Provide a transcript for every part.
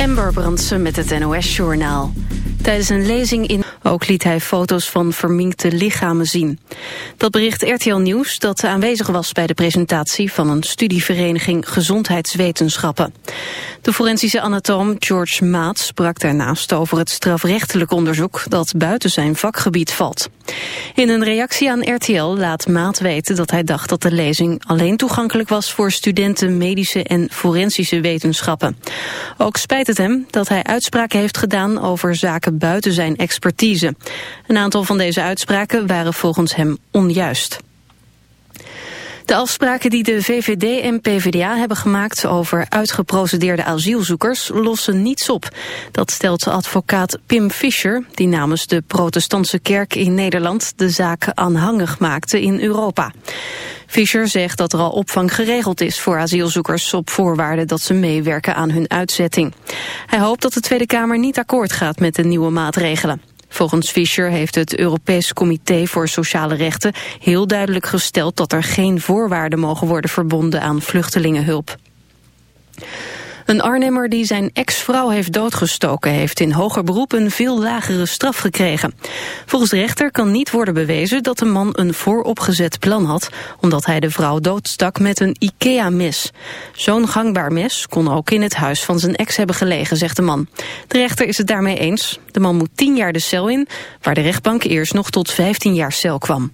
Amber Brandsen met het NOS-journaal. Tijdens een lezing in... Ook liet hij foto's van verminkte lichamen zien. Dat bericht RTL Nieuws dat aanwezig was bij de presentatie... van een studievereniging Gezondheidswetenschappen. De forensische anatoom George Maat sprak daarnaast over het strafrechtelijk onderzoek... dat buiten zijn vakgebied valt. In een reactie aan RTL laat Maat weten dat hij dacht dat de lezing... alleen toegankelijk was voor studenten medische en forensische wetenschappen. Ook spijt het hem dat hij uitspraken heeft gedaan over zaken buiten zijn expertise. Een aantal van deze uitspraken waren volgens hem onjuist. De afspraken die de VVD en PvdA hebben gemaakt over uitgeprocedeerde asielzoekers lossen niets op. Dat stelt advocaat Pim Fischer, die namens de protestantse kerk in Nederland de zaak aanhangig maakte in Europa. Fischer zegt dat er al opvang geregeld is voor asielzoekers op voorwaarde dat ze meewerken aan hun uitzetting. Hij hoopt dat de Tweede Kamer niet akkoord gaat met de nieuwe maatregelen. Volgens Fischer heeft het Europees Comité voor Sociale Rechten heel duidelijk gesteld dat er geen voorwaarden mogen worden verbonden aan vluchtelingenhulp. Een Arnhemmer die zijn ex-vrouw heeft doodgestoken... heeft in hoger beroep een veel lagere straf gekregen. Volgens de rechter kan niet worden bewezen dat de man een vooropgezet plan had... omdat hij de vrouw doodstak met een IKEA-mes. Zo'n gangbaar mes kon ook in het huis van zijn ex hebben gelegen, zegt de man. De rechter is het daarmee eens. De man moet 10 jaar de cel in, waar de rechtbank eerst nog tot 15 jaar cel kwam.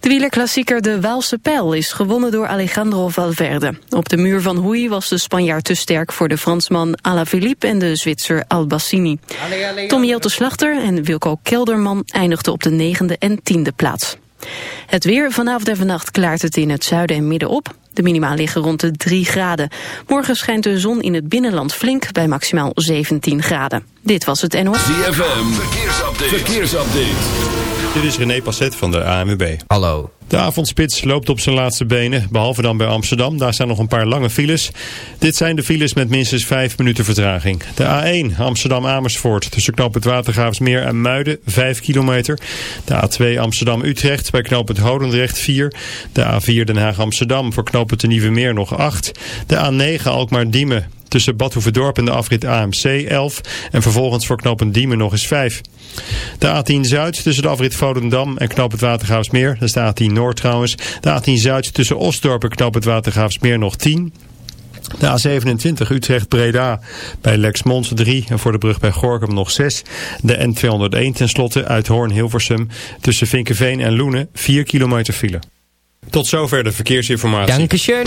De wielerklassieker De Waalse Pijl is gewonnen door Alejandro Valverde. Op de muur van Hoei was de Spanjaard te sterk voor de Fransman Alaphilippe en de Zwitser Albassini. Tom Jelte Slachter en Wilco Kelderman eindigden op de negende en tiende plaats. Het weer vanavond en vannacht klaart het in het zuiden en midden op. De minima liggen rond de 3 graden. Morgen schijnt de zon in het binnenland flink bij maximaal 17 graden. Dit was het NOS. ZFM, verkeersupdate. verkeersupdate. Dit is René Passet van de ANWB. Hallo. De avondspits loopt op zijn laatste benen, behalve dan bij Amsterdam. Daar staan nog een paar lange files. Dit zijn de files met minstens 5 minuten vertraging. De A1 Amsterdam-Amersfoort tussen knoop het Watergraafsmeer en Muiden 5 kilometer. De A2 Amsterdam-Utrecht bij knoop het Hodendrecht 4. De A4 Den Haag-Amsterdam voor knoop het de Nieuwe Meer nog 8. De A9 Alkmaar-Diemen tussen Badhoevedorp en de afrit AMC 11 en vervolgens voor knooppunt Diemen nog eens 5. De A10 Zuid tussen de afrit Volendam en knoop het Watergraafsmeer, dat is de A10 Noord trouwens. De A10 Zuid tussen Osdorp en knoop het Watergraafsmeer nog 10. De A27 Utrecht-Breda bij Lexmond 3 en voor de brug bij Gorkum nog 6. De N201 tenslotte uit Hoorn-Hilversum tussen Vinkenveen en Loenen 4 kilometer file. Tot zover de verkeersinformatie. Dankeschön.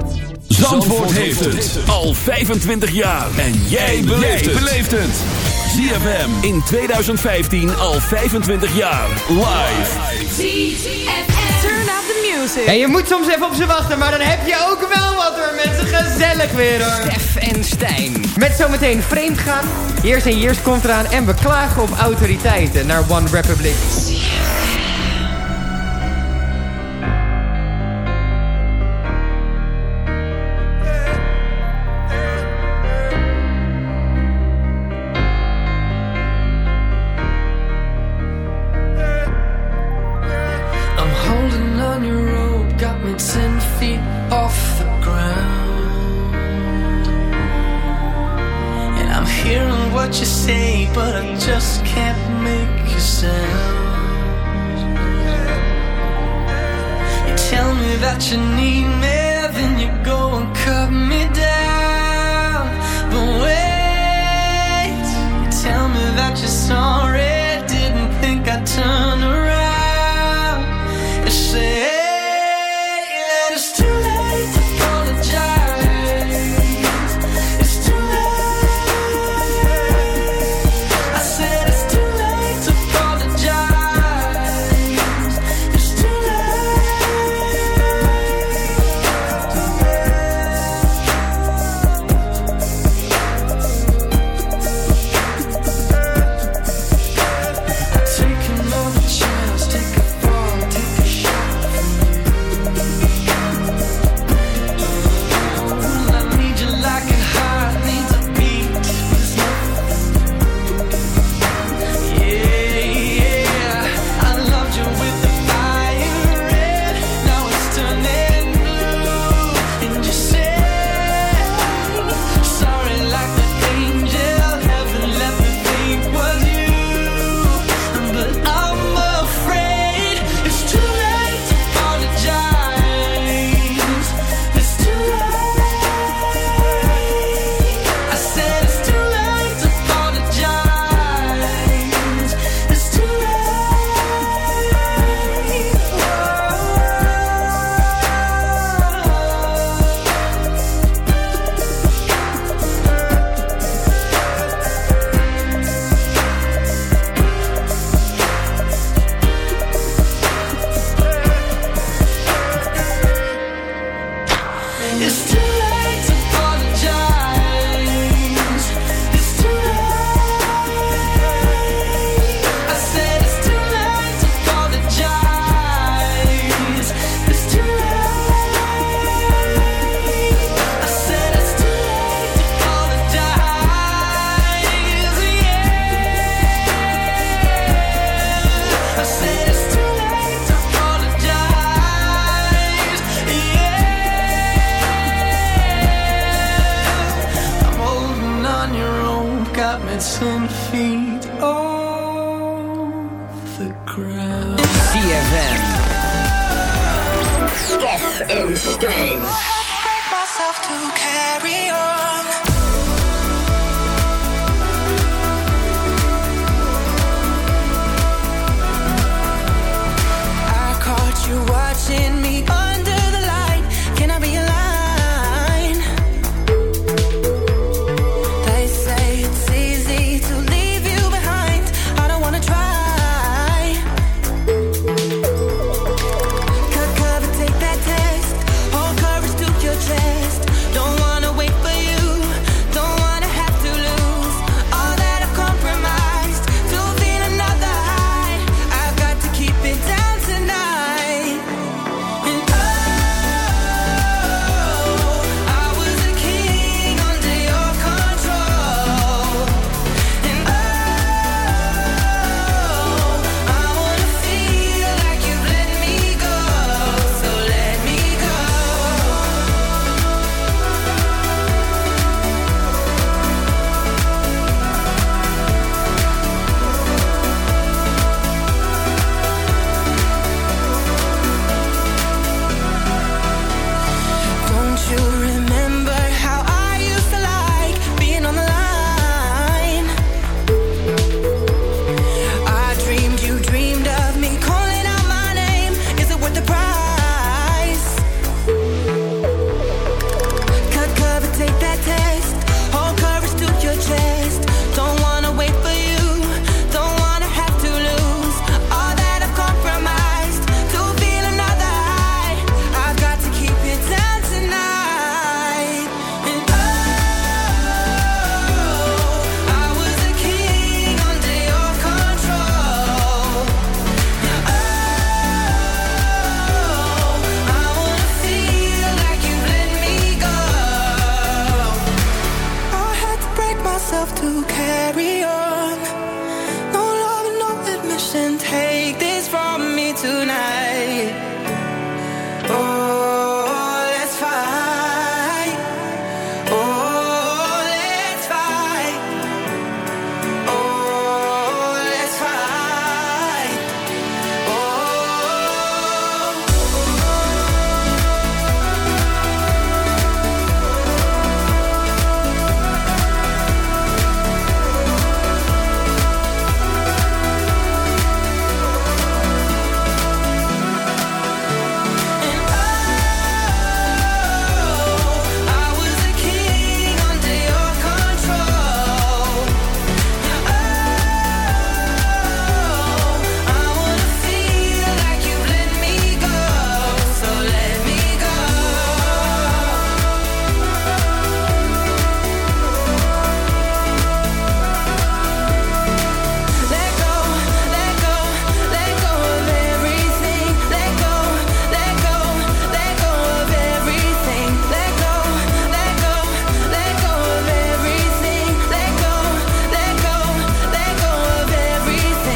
Zandvoort heeft het al 25 jaar. En jij beleeft het. ZFM in 2015 al 25 jaar. Live. ZFM. Turn up the music. En je moet soms even op ze wachten, maar dan heb je ook wel wat hoor mensen. Gezellig weer hoor. Stef en Stijn. Met zometeen vreemd gaan. Years en Years komt eraan en we klagen op autoriteiten naar One Republic.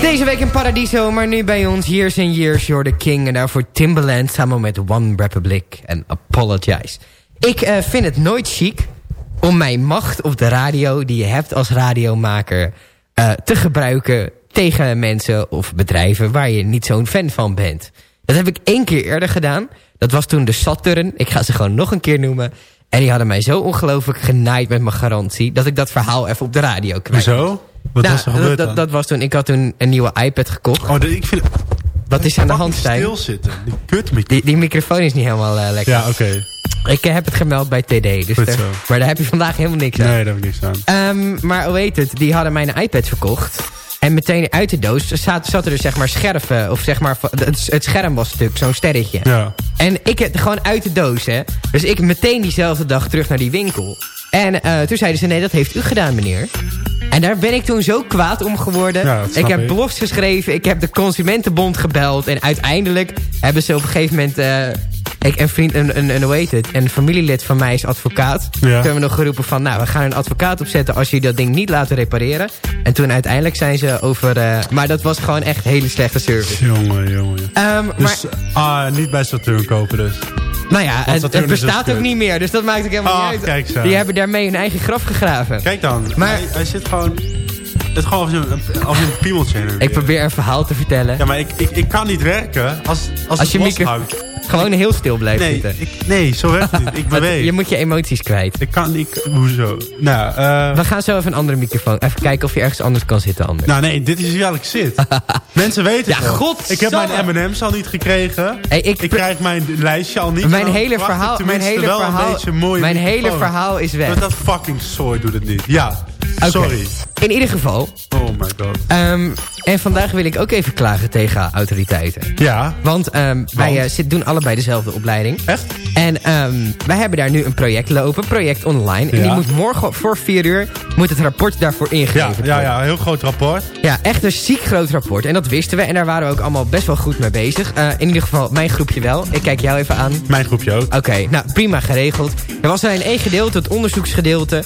Deze week in Paradiso, maar nu bij ons Years and Years, You're the King. En daarvoor Timbaland samen met One Republic en Apologize. Ik eh, vind het nooit chic om mijn macht op de radio... die je hebt als radiomaker eh, te gebruiken tegen mensen of bedrijven... waar je niet zo'n fan van bent. Dat heb ik één keer eerder gedaan. Dat was toen de Saturn. Ik ga ze gewoon nog een keer noemen. En die hadden mij zo ongelooflijk genaaid met mijn garantie... dat ik dat verhaal even op de radio kwijt. Hoezo? Wat Nou, was er gebeurd dat, dat was toen, ik had toen een nieuwe iPad gekocht. Oh, ik vind Wat is aan de hand, Stijn? stilzitten. Die kut Die, die microfoon is niet helemaal eh, lekker. Ja, oké. Ik eh, heb het gemeld bij TD. Dus daar- zo. maar daar heb je vandaag helemaal niks aan. Nee, daar heb ik niks aan. Ehm, maar hoe heet het? Die hadden mijn iPad verkocht. En meteen uit de doos zat, zat er dus zeg maar scherven. Of zeg maar, het, het scherm was stuk, zo'n sterretje. Ja. En ik gewoon uit de doos, hè. Dus ik meteen diezelfde dag terug naar die winkel. En eh, toen zeiden ze, nee, dat heeft u gedaan, meneer. En daar ben ik toen zo kwaad om geworden. Ja, ik heb blogs geschreven, ik heb de Consumentenbond gebeld. En uiteindelijk hebben ze op een gegeven moment... eh, ik, een vriend, een, een, een, hoe heet het? Een familielid van mij is advocaat. Toen hebben we nog geroepen van, nou, we gaan een advocaat opzetten... als jullie dat ding niet laten repareren. En toen uiteindelijk zijn ze over... eh, maar dat was gewoon echt hele slechte service. Jongen, jongen. Ehm, maar, Dus ah, niet bij Saturn kopen dus. Nou ja, het, dus bestaat ook niet meer. Dus dat maakt ook helemaal Ah, niet uit. Die hebben daarmee hun eigen graf gegraven. Kijk dan. Maar- hij, hij zit gewoon... Het is gewoon als een, als een piemeltje Ik probeer een verhaal te vertellen. Ja, maar ik, ik, ik kan niet werken als, als, Als het je los micro- hangt. Gewoon heel stil blijven Nee, zitten. ik, nee, zo werkt het niet. Ik beweeg. Je moet je emoties kwijt. Ik kan niet... Hoezo? Nou, eh... We gaan zo even een andere microfoon. Even kijken of je ergens anders kan zitten, anders. Nou nee, dit is waar ik zit. Mensen weten Ja, het wel. godsamme. Ik heb mijn M&M's al niet gekregen. Hey, ik- ik krijg mijn lijstje al niet. mijn Dan hele verhaal, mijn hele verhaal, mijn hele verhaal is weg. Want dat fucking sooi doet het niet. Ja, sorry. In ieder geval. Oh my god. ehm, en vandaag wil ik ook even klagen tegen autoriteiten. Ja, Want ehm, wij eh, zit- doen allebei dezelfde opleiding. echt? En ehm, wij hebben daar nu een project lopen, project online. En Ja. die moet morgen voor 4 uur moet het rapport daarvoor Ja, ingeleverd ja, worden. ja, heel groot rapport. Ja, echt een ziek groot rapport. En dat wisten we. En daar waren we ook allemaal best wel goed mee bezig. Eh, in ieder geval, mijn groepje wel. Ik kijk jou even aan. Mijn groepje ook. Oké, nou prima geregeld. Er was alleen één gedeelte, het onderzoeksgedeelte.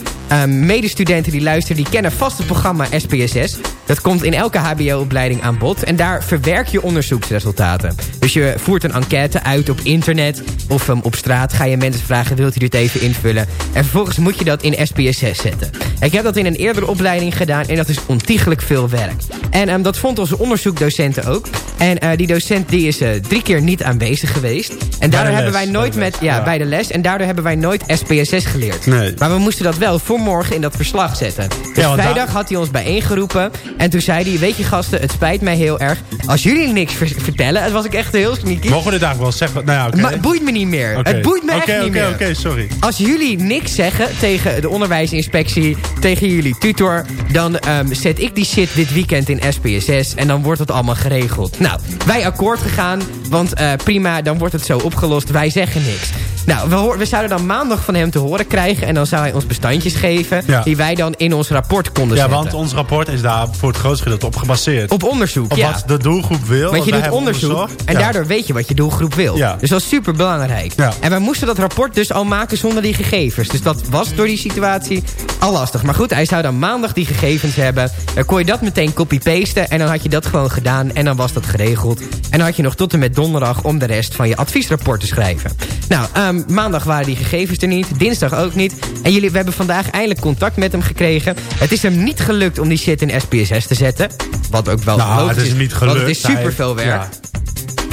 Medestudenten die luisteren, die kennen vast het programma SPSS. Dat komt in elke hbo-opleiding aan bod. En daar verwerk je onderzoeksresultaten. Dus je voert een enquête uit op internet of ehm, op straat. Ga je mensen vragen, wilt u dit even invullen? En vervolgens moet je dat in SPSS zetten. Ik heb dat in een eerdere opleiding gedaan en dat is ontiegelijk veel werk. En ehm, dat vond onze onderzoekdocenten ook. En eh, die docent die is eh, drie keer niet aanwezig geweest. En daardoor hebben wij nooit met... Ja, ja. bij de les. En daardoor hebben wij nooit SPSS geleerd. Nee. Maar we moesten dat wel voor morgen in dat verslag zetten. Dus Ja, vrijdag had hij ons bijeengeroepen. En toen zei hij, weet je gasten, het spijt mij heel erg. Als jullie niks ver- vertellen, het was ik echt heel sneaky. Mogen we dit eigenlijk wel zeggen? Nou ja, oké. Maar het boeit me niet meer. Oké. Het boeit me Oké, echt niet oké, meer. Oké, sorry. Als jullie niks zeggen tegen de onderwijsinspectie, tegen jullie tutor... dan ehm, zet ik die shit dit weekend in SPSS en dan wordt het allemaal geregeld. Nou, wij akkoord gegaan, want eh, prima, dan wordt het zo opgelost. Wij zeggen niks. Nou, we, zouden dan maandag van hem te horen krijgen... en dan zou hij ons bestandjes geven... Ja. die wij dan in ons rapport konden Ja, zetten. want ons rapport is daar voor het grootste gedeelte op gebaseerd. Op onderzoek, Op ja. wat de doelgroep wil. Want je doet onderzoek onderzocht. en Ja. daardoor weet je wat je doelgroep wil. Ja. Dus dat is super belangrijk. Ja. En wij moesten dat rapport dus al maken zonder die gegevens. Dus dat was door die situatie al lastig. Maar goed, hij zou dan maandag die gegevens hebben. Dan kon je dat meteen copy-pasten en dan had je dat gewoon gedaan. En dan was dat geregeld. En dan had je nog tot en met donderdag om de rest van je adviesrapport te schrijven. Nou, ehm, maandag waren die gegevens er niet. Dinsdag ook niet. En jullie, we hebben vandaag eindelijk contact met hem gekregen. Het is hem niet gelukt om die shit in SPSS te zetten. Wat ook wel Nou, logisch het is niet Want gelukt. het is Hij- super veel werk. Ja.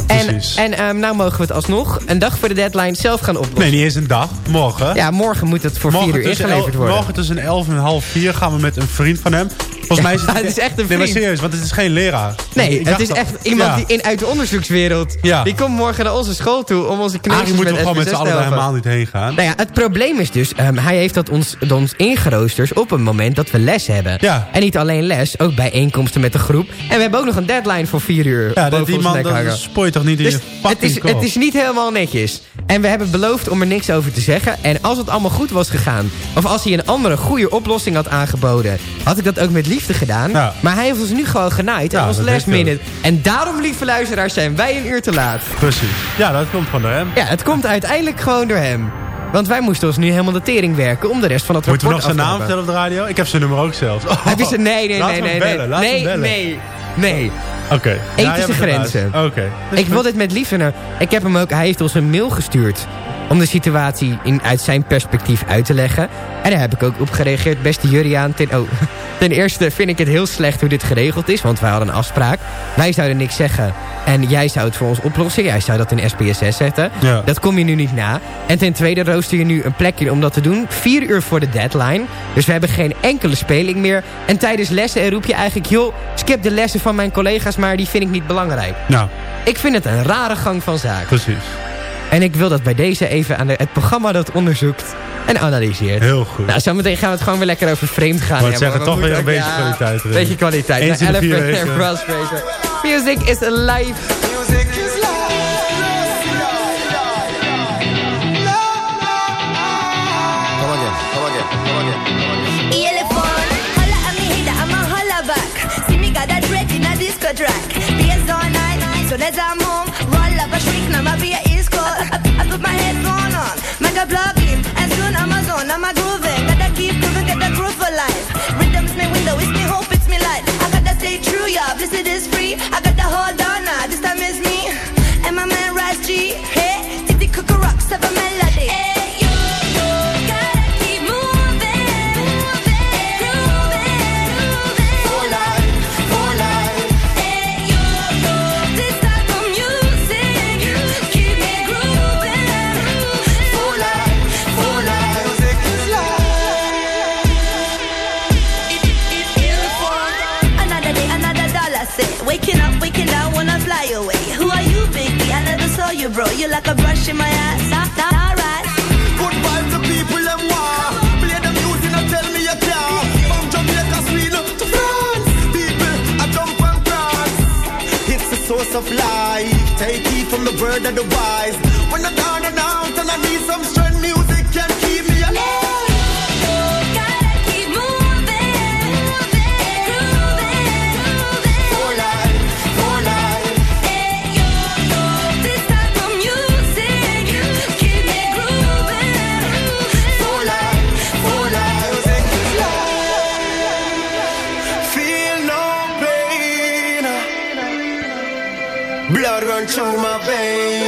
En, Precies. en ehm, nou mogen we het alsnog een dag voor de deadline zelf gaan oplossen. Nee, niet eens een dag. Morgen. Ja, morgen moet het voor morgen vier uur ingeleverd el- worden. Morgen tussen 11 en half 4 gaan we met een vriend van hem. Volgens mij is het, het is echt een Nee, maar vriend. serieus, want het is geen leraar. Nee, Ik het is echt iemand Ja. die in, uit de onderzoekswereld... Ja. die komt morgen naar onze school toe om onze kneusjes Arie moeten met we gewoon met z'n allen helemaal niet heen gaan. Nou ja, het probleem is dus, ehm, hij heeft dat ons, ons ingeroosterd op een moment dat we les hebben. Ja. En niet alleen les, ook bijeenkomsten met de groep. En we hebben ook nog een deadline voor vier uur Ja, dat die man, dat spoort toch niet in Dus je het is, kop? het is niet helemaal netjes. En we hebben beloofd om er niks over te zeggen. En als het allemaal goed was gegaan... of als hij een andere goede oplossing had aangeboden... had ik dat ook met liefde gedaan. Ja. Maar hij heeft ons nu gewoon genaaid. Ja, en ons last minute. En daarom, lieve luisteraars, zijn wij een uur te laat. Precies. Ja, dat komt van hem. Ja, het komt uiteindelijk gewoon door hem. Want wij moesten ons nu helemaal de tering werken... om de rest van het Moeten we nog rapport zijn af naam te hebben. vertellen op de radio? Ik heb zijn nummer ook zelfs. Oh, Heb je ze? Nee, nee, nee, nee. nee. nee, bellen. nee. Nee, Oké. Jij ethische grenzen. Oké. Ik wil dit met liefde... naar- Ik heb hem ook... Hij heeft ons een mail gestuurd... om de situatie in, uit zijn perspectief uit te leggen. En daar heb ik ook op gereageerd. Beste Juriaan, ten, oh, ten eerste vind ik het heel slecht hoe dit geregeld is. Want wij hadden een afspraak. Wij zouden niks zeggen. En jij zou het voor ons oplossen. Jij zou dat in SPSS zetten. Ja. Dat kom je nu niet na. En ten tweede rooster je nu een plekje om dat te doen. Vier uur voor de deadline. Dus we hebben geen enkele speling meer. En tijdens lessen roep je eigenlijk... joh, skip de lessen van mijn collega's... maar die vind ik niet belangrijk. Nou, Ik vind het een rare gang van zaken. precies. En ik wil dat bij deze even aan de, het programma dat onderzoekt en analyseert. Heel goed. Nou, zometeen gaan we het gewoon weer lekker over vreemd gaan. Maar het hebben, zeggen, toch we weer een beetje kwaliteit erin. Beetje kwaliteit. Eens in de. Music is alive. Music is disco track. Dance all night, soon as I'm home, roll up a shriek, now my beer is cold. I, I put my headphone on, make a plug I'm a zone, I'm grooving. Gotta keep moving, get the groove for life. Rhythm's my window, it's me hope, it's me light. I gotta stay true, yeah, blessed is free. I gotta hold on of life. Take it from the word of the wise. When I'm down and out and I need some into my veins.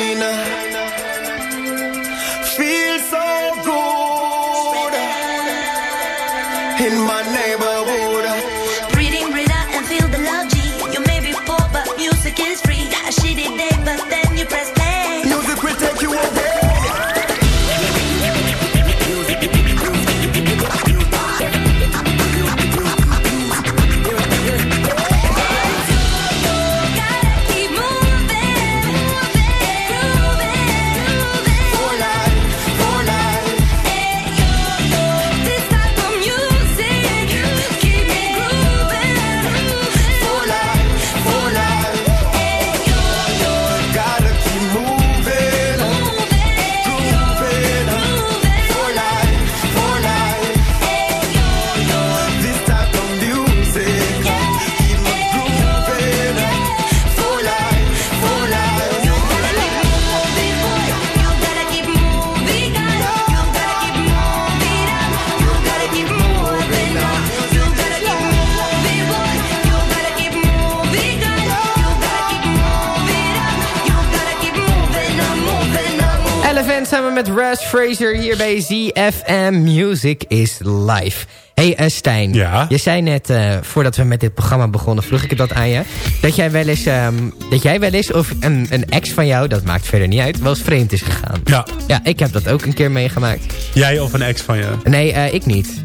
Samen met Raz Fraser hier bij ZFM Music is live. Hey eh, Stijn, Ja? je zei net, eh, voordat we met dit programma begonnen, vroeg ik dat aan je. Dat jij wel eens, ehm, dat jij wel eens of een, een ex van jou, dat maakt verder niet uit, wel eens vreemd is gegaan. Ja, Ja, ik heb dat ook een keer meegemaakt. jij of een ex van je? Nee, eh, ik niet.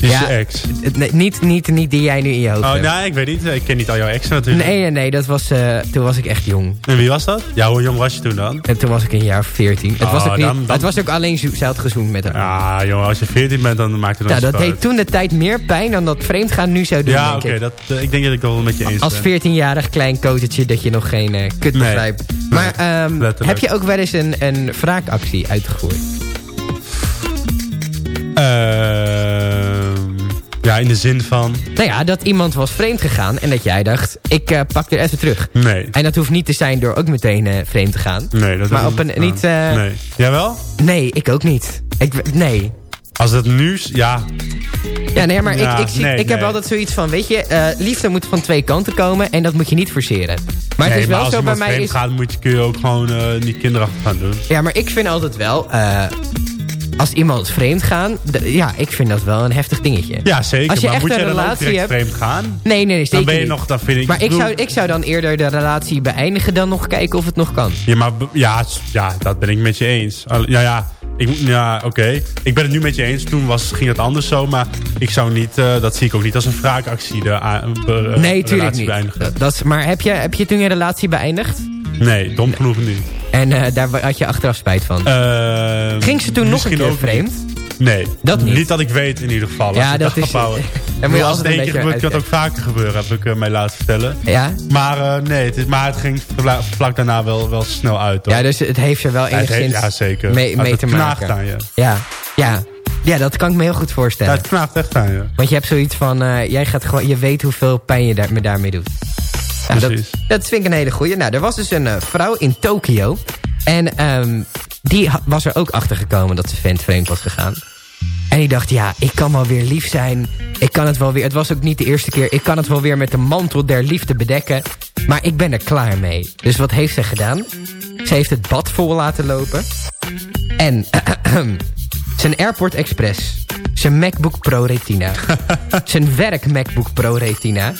Is Ja. je ex? Nee, niet, niet, niet die jij nu in je hoofd Oh, hebt. nee, ik weet niet. Ik ken niet al jouw exen natuurlijk. Nee, nee, nee, dat was, eh, toen was ik echt jong. En wie was dat? Ja, hoe jong was je toen dan? En toen was ik een jaar of 14. Het, was, Oh, ook niet, dan- dan- het was ook alleen zelf gezoend met hem. Ja, jongen, als je 14 bent, dan maakt het nog Ja, niet dat deed toen de tijd meer pijn dan dat vreemdgaan nu zou doen, Ja, oké. ik. dat, eh, ik denk dat ik dat wel met je eens Als ben. 14-jarig klein kotertje dat je nog geen eh, kut Nee. begrijpt. Maar ehm, heb je ook wel eens een, een wraakactie uitgevoerd? Ehm, ja, in de zin van... Nou ja, dat iemand was vreemd gegaan en dat jij dacht, ik eh, pak er even terug. Nee. En dat hoeft niet te zijn door ook meteen eh, vreemd te gaan. Nee, dat Maar op een niet... eh, Nee. Jawel? nee, ik ook niet. Ik, nee. Als het nu... is- Ja. Ja, nee, maar Ja, ik, ik, zie, nee, ik heb nee. altijd zoiets van, weet je, liefde moet van twee kanten komen en dat moet je niet forceren. Maar het Nee, is wel als zo bij mij vreemd is... gaat, moet je, kun je ook gewoon niet kinderachtig gaan doen. Ja, maar ik vind altijd wel, als iemand vreemd gaan, ja, ik vind dat wel een heftig dingetje. Ja, zeker. Als je maar echt moet een jij dan ook relatie hebt- vreemd gaan? Nee, nee, zeker Dan ben je nog, dan vind ik... Maar ik bedoel- zou, ik zou dan eerder de relatie beëindigen dan nog kijken of het nog kan. Ja, maar ja, ja, dat ben ik met je eens. Ja, ja, ik, ja oké. Ik ben het nu met je eens. Toen was, ging het anders zo. Maar ik zou niet, eh, dat zie ik ook niet als een wraakactie. De, be- nee, tuurlijk relatie niet. beëindigen. Dat, dat is, maar heb je, heb je toen je relatie beëindigd? Nee, dom genoeg niet. En eh, daar had je achteraf spijt van. Eh, Ging ze toen nog een keer vreemd? Nee, Dat niet. Niet dat ik weet in ieder geval. Ja, dat is- daar moet je als het één keer gebeurt, kan het ook vaker gebeuren, heb ik eh, mij laten vertellen. Ja? Maar eh, nee, het, is, maar het ging vla- vlak daarna wel, wel snel uit. Hoor. Ja, dus het heeft er wel Ja, het heeft- enigszins ja, zeker. mee, mee het te knaagt maken. aan je. Ja, ja. ja, dat kan ik me heel goed Ja, voorstellen. het knaagt echt aan je. Want je hebt zoiets van, jij gaat gewoon, je weet hoeveel pijn je daar, me daarmee doet. Dat, dat vind ik een hele goeie. Nou, er was dus een eh, vrouw in Tokio. En ehm, die was er ook achter gekomen dat ze vent vreemd was gegaan. En die dacht, ja, ik kan wel weer lief zijn. Ik kan het wel weer, het was ook niet de eerste keer. Ik kan het wel weer met de mantel der liefde bedekken. Maar ik ben er klaar mee. Dus wat heeft ze gedaan? Ze heeft het bad vol laten lopen. En zijn Airport Express. Zijn MacBook Pro Retina. zijn werk MacBook Pro Retina.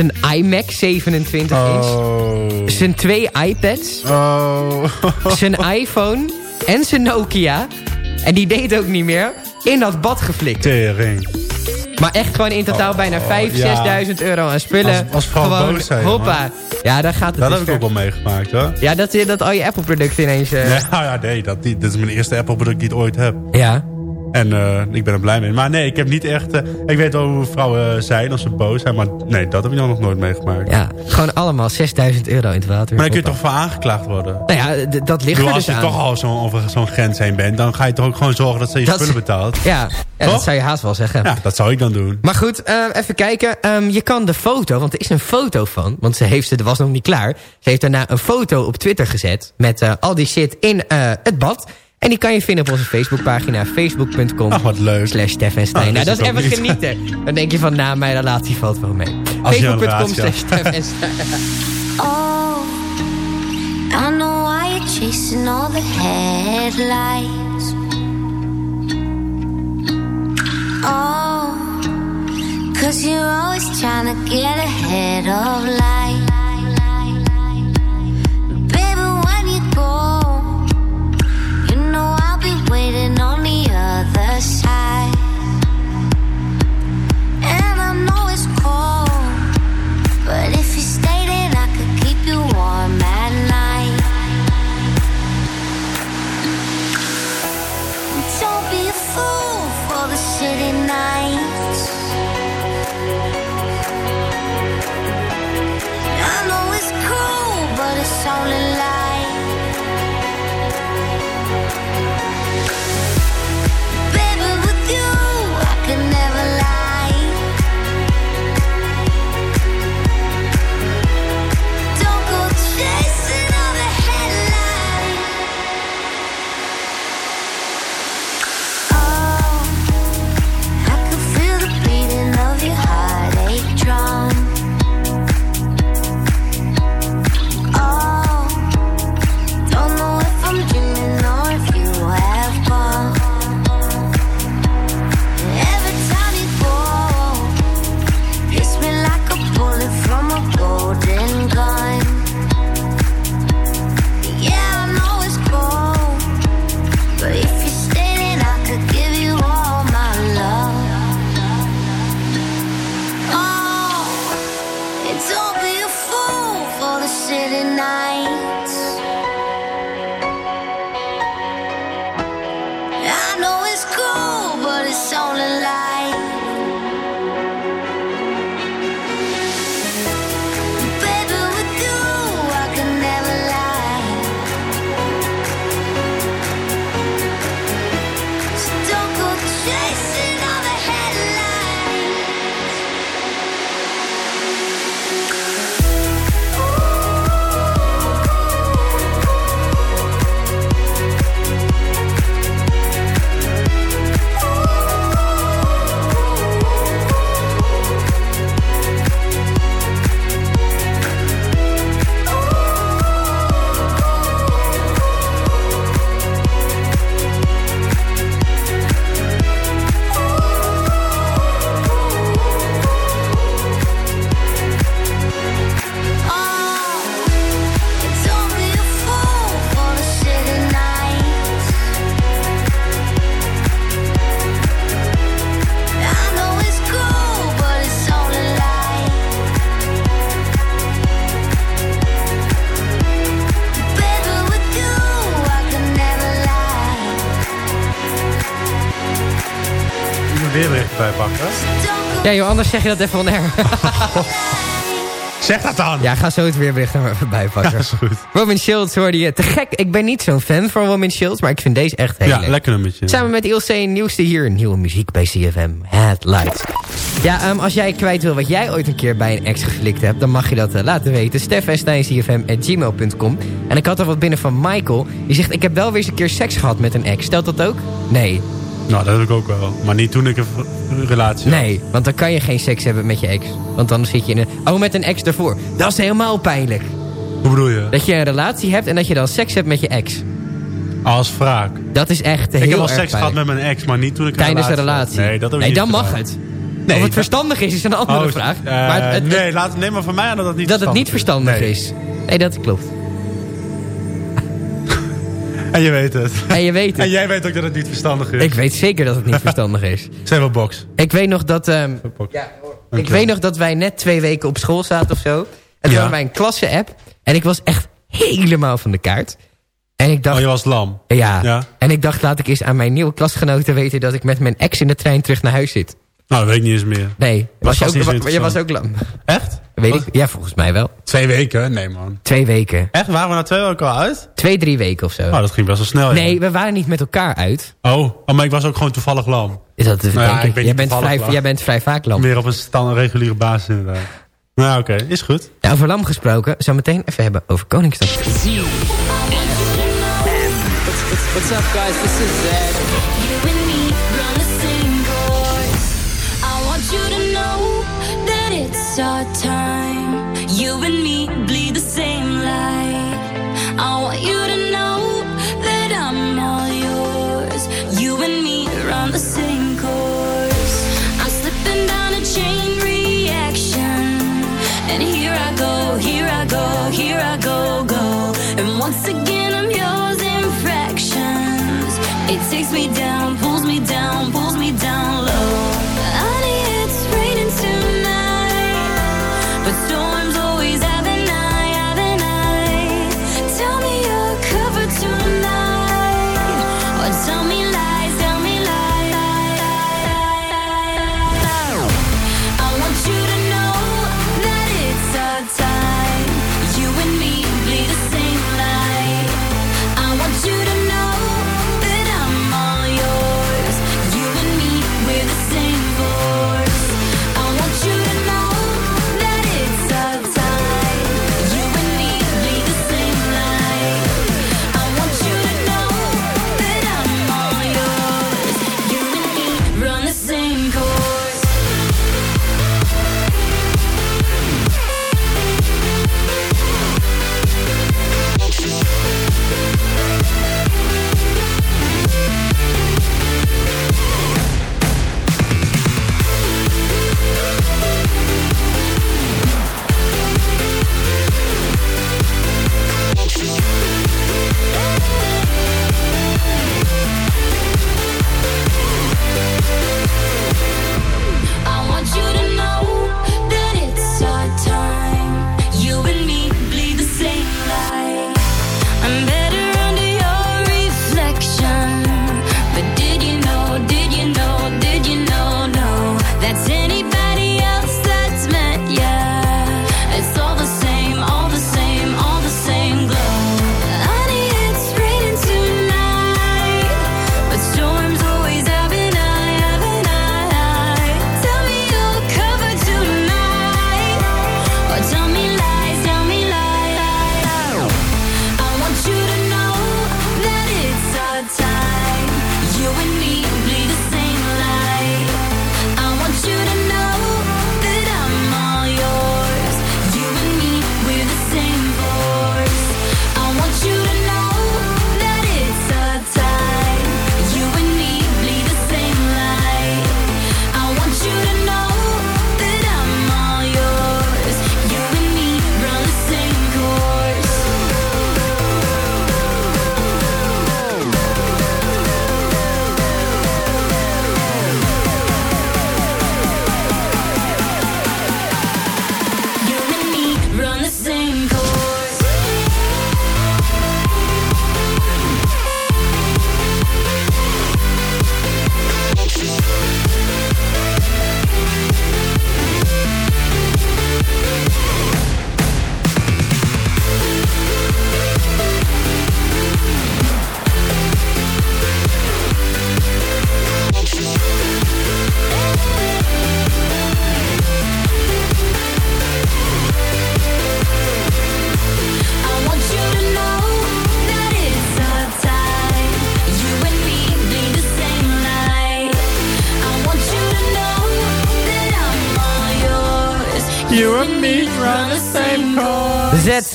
Zijn iMac 27 inch. Oh. Zijn twee iPads. Oh. Zijn iPhone. En zijn Nokia. En die deed ook niet meer. In dat bad geflikt. Tering. Maar echt gewoon in totaal bijna 5.000, Oh, ja. 6.000 euro aan spullen. Als- als gewoon, boos zijn, Hoppa. Ja, daar gaat het Dat heb ik ook wel meegemaakt hoor. Ja, dat, dat al je Apple-producten ineens... eh, Nee, nou ja, nee, dat, die, dit is mijn eerste Apple product die ik ooit heb. ja. En eh, ik ben er blij mee. Maar nee, ik heb niet echt... eh, ik weet wel hoe vrouwen zijn als ze boos zijn. Maar nee, dat heb ik nog nooit meegemaakt. Ja, gewoon allemaal 6000 euro in het water. Maar dan kun je toch voor aangeklaagd worden? Nou ja, dat ligt bedoel, er als dus je aan. toch al zo over zo'n grens heen bent... dan ga je toch ook gewoon zorgen dat ze je Dat- spullen betaalt. Ja, ja dat Toch? zou je haast wel zeggen. Ja, dat zou ik dan doen. Maar goed, eh, even kijken. Ehm, je kan de foto, want er is een foto van. Want ze heeft, het was nog niet klaar. Ze heeft daarna een foto op Twitter gezet. Met eh, al die shit in eh, het bad. En die kan je vinden op onze Facebookpagina. Facebook.com Ach, wat leuk. slash Stef en Stijn. Ah, nou, dat is even niet. genieten. Dan denk je van, nou, mijn relatie valt wel mee. Als je een Facebook.com slash. Stef en Stijn. Oh, I know why you're chasing all the headlights. Oh, cause you're always trying to get ahead of life. Waiting on the other side. Zeg je dat even on air. Zeg dat dan! Ja, ga zo het weerbericht er maar even bij pakken. Ja, is goed. Roman Shields hoorde je. Te gek, ik ben niet zo'n fan van Roman Shields, maar ik vind deze echt heel Ja, leuk. lekker nummertje. Samen met Ilse nieuwste hier, nieuwe muziek bij CFM. Headlights. Ja, ehm, als jij kwijt wil wat jij ooit een keer bij een ex geflikt hebt... dan mag je dat eh, laten weten. stefestijncfm.gmail.com En ik had er wat binnen van Michael. Die zegt, ik heb wel weer eens een keer seks gehad met een ex. Stelt dat ook? Nee. Nou, dat heb ik ook wel. Maar niet toen ik een relatie had. Nee, want dan kan je geen seks hebben met je ex. Want dan zit je in een... Oh, met een ex ervoor. Dat is helemaal pijnlijk. Hoe bedoel je? Dat je een relatie hebt en dat je dan seks hebt met je ex. Als wraak. Dat is echt heel ik heb wel seks gehad met mijn ex, maar niet toen ik een Tijdens de relatie relatie. Nee, dat heb ik nee niet dan mag het. Nee, of het dat- verstandig is, is een andere Oh, vraag. eh, maar het, het- nee, laat, neem maar van mij aan dat dat niet dat het niet verstandig verstandig Nee. is. Nee, dat klopt. En je weet het. En je weet En jij weet ook dat het niet verstandig is. Ik weet zeker dat het niet verstandig is. Zijn wel box. Ik weet nog dat... ehm, ja, ik weet nog dat wij net twee weken op school zaten of zo. En toen Ja. hadden wij een klasse-app. En ik was echt helemaal van de kaart. En ik dacht... Oh, je was lam. ja. Ja. En ik dacht, laat ik eens aan mijn nieuwe klasgenoten weten... dat ik met mijn ex in de trein terug naar huis zit. Nou, dat weet ik niet eens meer. Nee, was je, ook, je was ook lam. Echt? Weet Was- ik? Ja, volgens mij wel. Twee weken? Nee, man. Twee weken. Echt? Waren we na twee weken al uit? Twee, drie weken of zo. Oh, dat ging best wel snel. ja. nee, we waren niet met elkaar uit. Oh, oh, maar ik was ook gewoon toevallig lam. Is dat, Nou ja, denk ik ben Jij, niet bent vrij, jij bent vrij vaak lam. Meer op een stand, reguliere basis inderdaad. Nou, oké. Is goed. Ja, over lam gesproken, zo meteen even hebben over Koningsdag. What's up, guys? This is Zed. Our time. You and me bleed the same light. I want you to know that I'm all yours. You and me run the same course. I'm slipping down a chain reaction. And here I go, here I go, here I go, go. And once again, I'm yours in fractions. It takes me down,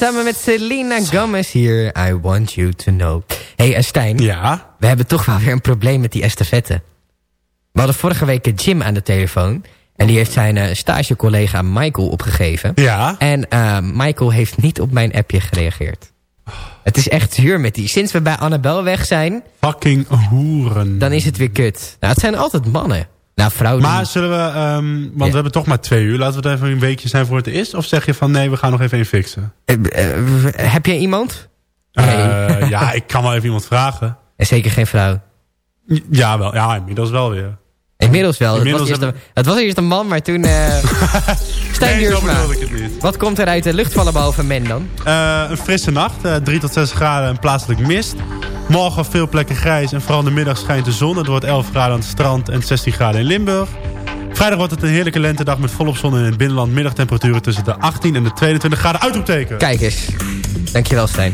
samen met Selena Gomez hier. I want you to know. hey, Stijn. Ja? We hebben toch wel weer een probleem met die estafette. We hadden vorige week Jim aan de telefoon. En die heeft zijn eh, stagecollega Michael opgegeven. Ja? En eh, Michael heeft niet op mijn appje gereageerd. Het is echt zuur met die. Sinds we bij Annabel weg zijn, Fucking hoeren. dan is het weer kut. Nou, het zijn altijd mannen. Nou, vrouwen... Maar zullen we, ehm, want we hebben toch maar twee uur. Laten we het even een weekje zijn voor het is. Of zeg je van nee, we gaan nog even een fixen? Eh, eh, heb jij iemand? Eh, ja, ik kan wel even iemand vragen. En zeker geen vrouw. Ja, wel. Ja, inmiddels wel weer. Inmiddels wel. Inmiddels het, was eerst hebben- een, het was eerst een man, maar toen... eh Stijn Nee, zo Duursma. bedoelde ik het niet. Wat komt er uit de lucht vallen behalve men dan? Eh, een frisse nacht, eh 3 tot 6 graden en plaatselijk mist. Morgen op veel plekken grijs en vooral in de middag schijnt de zon. Het wordt 11 graden aan het strand en 16 graden in Limburg. Vrijdag wordt het een heerlijke lentedag met volop zon in het binnenland. Middagtemperaturen tussen de 18 en de 22 graden. Uitroepteken! Kijk eens. Dankjewel, Stijn.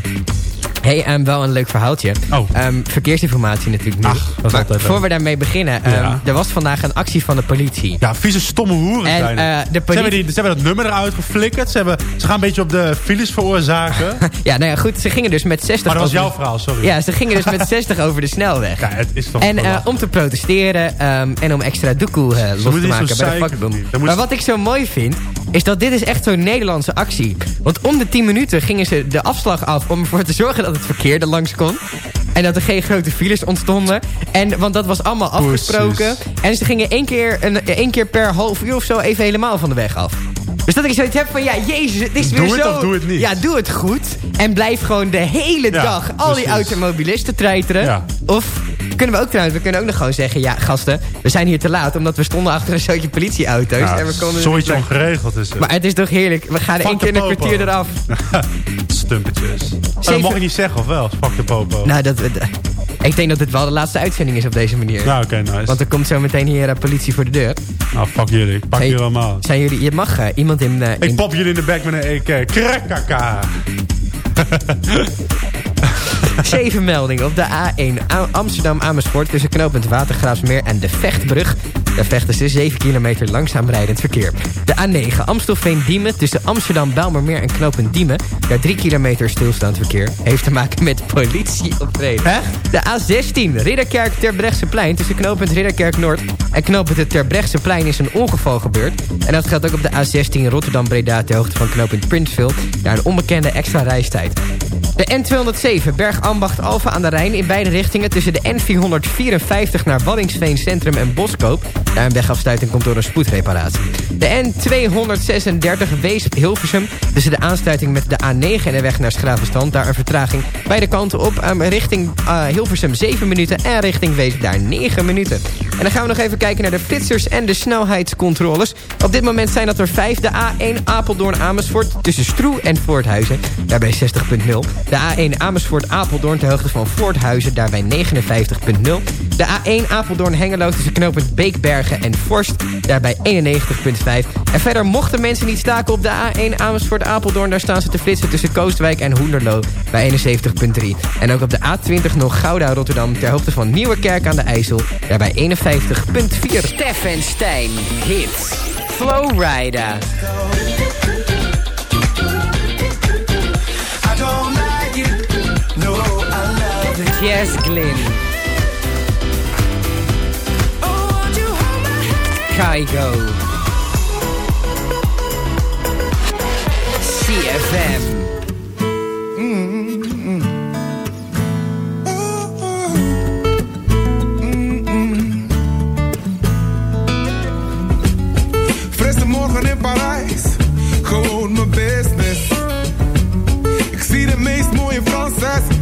Hey, ehm, wel een leuk verhaaltje. Oh. Ehm, verkeersinformatie natuurlijk nu. Ach, altijd voor we daarmee beginnen. ehm, Ja. Er was vandaag een actie van de politie. Ja, vieze stomme hoeren En, zijn eh, ze, hebben die, ze hebben dat nummer eruit geflikkerd. Ze, hebben, ze gaan een beetje op de files veroorzaken. Ja, nou ja, goed. Ze gingen dus met 60 maar dat was jouw verhaal, sorry. Ja, ze gingen dus met 60 over de snelweg. Ja, het is toch En eh, om te protesteren en om extra doekoe eh, los te maken bij de vakbond. Maar wat ik zo mooi vind, is dat dit is echt zo'n Nederlandse actie. Want om de 10 minuten gingen ze de afslag af om ervoor te zorgen dat het verkeer er langs kon. En dat er geen grote files ontstonden. En, want dat was allemaal afgesproken. En ze gingen één keer, een, één keer per half uur of zo even helemaal van de weg af. Dus dat ik zoiets heb van, ja, jezus, het is Doe weer het zo... of doe het niet. Ja, doe het goed. En blijf gewoon de hele Ja, dag al die automobilisten treiteren. Ja. Of kunnen we ook trouwens, we kunnen ook nog gewoon zeggen... ja, gasten, we zijn hier te laat... omdat we stonden achter een zootje politieauto's. Ja, en we konden zoiets niet- ongeregeld is het. Maar het is toch heerlijk. We gaan Fuck één keer in een kwartier eraf. Stumpertjes. Maar dat mag ik niet zeggen, of wel? Fuck de popo. Nou, dat, ik denk dat dit wel de laatste uitzending is op deze manier. Nou, oké, nice. Want er komt zo meteen hier eh, politie voor de deur. Nou, fuck jullie. Ik pak jullie allemaal. Zijn jullie, je mag eh, iemand in... eh, Ik in pop jullie in de bek met een EK. Krakaka. Zeven meldingen op de A1 A- Amsterdam-Amersfoort... tussen knooppunt Watergraafsmeer en de Vechtbrug. De Vecht is dus 7 kilometer langzaam rijdend verkeer. De A9 Amstelveen-Diemen tussen Amsterdam-Bijlmermeer en knooppunt Diemen... daar 3 kilometer stilstaand verkeer heeft te maken met politie optreden. De A16 Ridderkerk Terbrechtseplein tussen knooppunt Ridderkerk Noord... en knooppunt het Terbrechtseplein is een ongeval gebeurd. En dat geldt ook op de A16 Rotterdam-Breda ter hoogte van knooppunt Prinsville... daar een onbekende extra reistijd. De N207 Bergambacht Alphen aan de Rijn in beide richtingen... tussen de N454 naar Waddingsveen Centrum en Boskoop. Daar een wegafsluiting komt door een spoedreparatie. De N236 Weesp Hilversum tussen de aansluiting met de A9 en de weg naar Schravenstand. Daar een vertraging beide kanten op. Ehm, richting eh, Hilversum 7 minuten en richting Weesp daar 9 minuten. En dan gaan we nog even kijken naar de flitsers en de snelheidscontroles. Op dit moment zijn dat er 5. De A1 Apeldoorn Amersfoort tussen Stroe en Voorthuizen. Daarbij 60.0. De A1 Amersfoort Apeldoorn ter hoogte van Voorthuizen. Daarbij 59.0. De A1 Apeldoorn Hengelo tussen knooppunt Beekbergen en Forst. Daarbij 91.5. En verder mochten mensen niet staken op de A1 Amersfoort Apeldoorn. Daar staan ze te flitsen tussen Koostwijk en Hoenderloo bij 71.3. En ook op de A20 nog Gouda Rotterdam ter hoogte van Nieuwekerk aan de IJssel. Daarbij 51.4. Stef en Stijn. Hits. Flowrider. My hand? Kaigo. CFM. Frisse morgen in Parijs, gewoon mijn business. Ik zie de meest mooie Franses op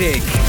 Big.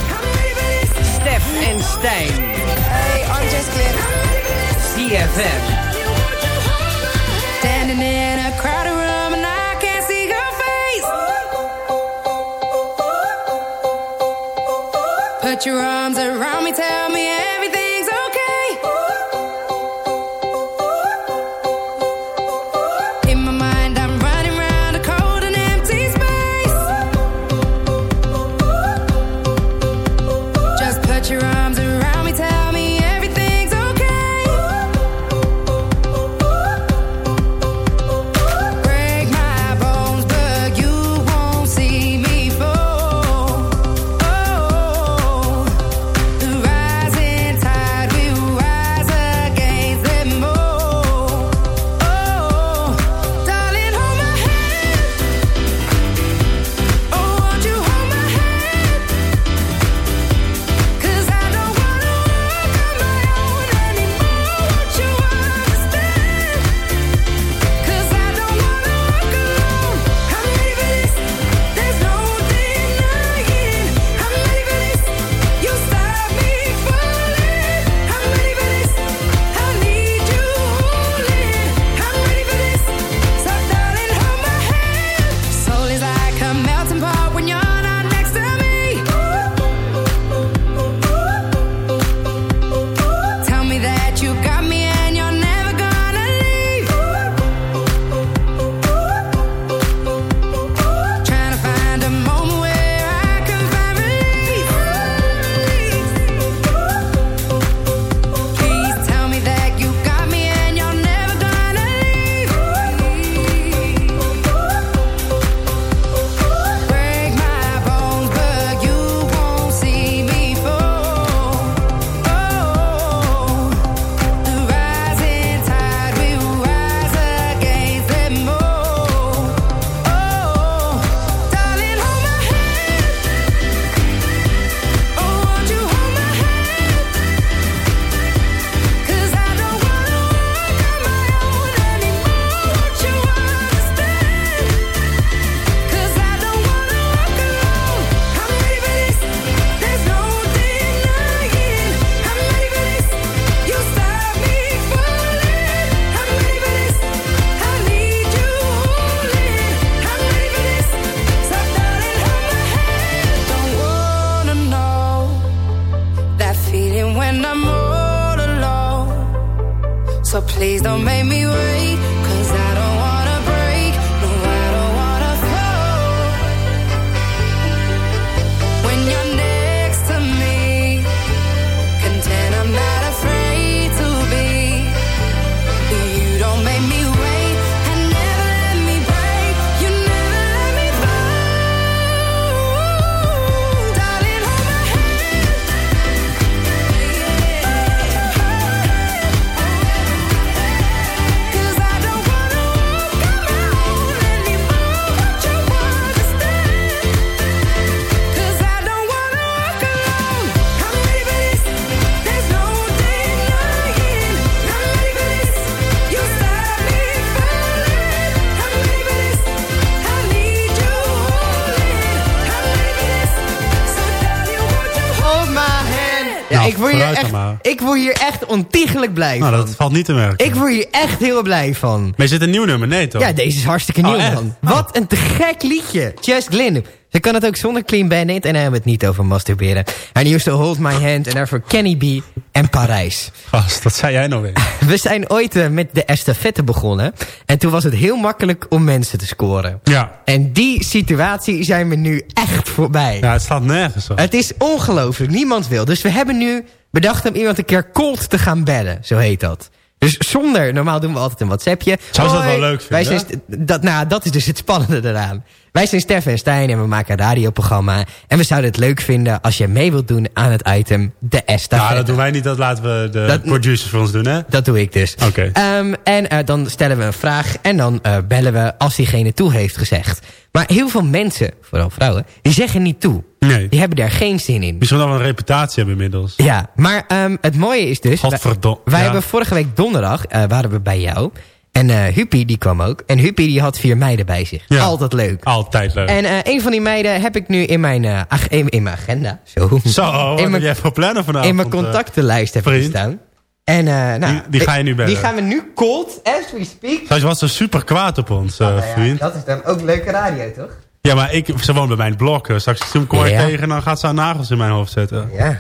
Ik word hier echt ontiegelijk blij Nou, van. dat valt niet te merken. Ik word hier echt heel blij van. Maar zit een nieuw nummer? Nee, toch? Ja, deze is hartstikke Oh, nieuw, man. Wat een te gek liedje. Jess Glynn. Ze kan het ook zonder Clean Bandit. En dan hebben het niet over masturberen. Haar nieuwste Hold My Hand. En daarvoor Kenny B. en Parijs. Gast, dat zei jij nou weer. We zijn ooit eh, met de estafette begonnen. En toen was het heel makkelijk om mensen te scoren. Ja. En die situatie zijn we nu echt voorbij. Ja, het staat nergens op. Het is ongelooflijk. Niemand wil. Dus we hebben nu bedacht om iemand een keer cold te gaan bellen. Zo heet dat. Dus zonder, normaal doen we altijd een WhatsAppje. Zou ze dat wel leuk Wij vinden? zijn, st- dat, nou, dat is dus het spannende eraan. Wij zijn Stef en Stijn en we maken een radioprogramma. En we zouden het leuk vinden als je mee wilt doen aan het item De Estafette. Nou, dat doen wij niet. Dat laten we de Dat- producers voor ons doen, hè? Dat doe ik dus. Oké. Ehm, en eh, dan stellen we een vraag en dan eh, bellen we als diegene toe heeft gezegd. Maar heel veel mensen, vooral vrouwen, die zeggen niet toe. Nee. Die hebben daar geen zin in. Misschien wel een reputatie hebben inmiddels. Ja, maar ehm, het mooie is dus... Godverdomme. Wij Ja. hebben vorige week donderdag, eh, waren we bij jou. En eh Huppie, die kwam ook. En Huppie, die had vier meiden bij zich. Ja. Altijd leuk. Altijd leuk. En eh, een van die meiden heb ik nu in mijn, eh, ag- in, in mijn agenda. Zo. Zo, in heb mijn, jij voor plannen vanavond? in mijn contactenlijst heb ik staan. En, nou, Die- die ga je nu bellen? Die gaan we nu cold, as we speak. Zij was zo super kwaad op ons, eh, Nou ja, vriend. dat is dan ook leuke radio, toch? Ja, maar ik, ze woont bij mijn blok. Straks kom ik Ja. tegen en dan gaat ze haar nagels in mijn hoofd zetten. Ja.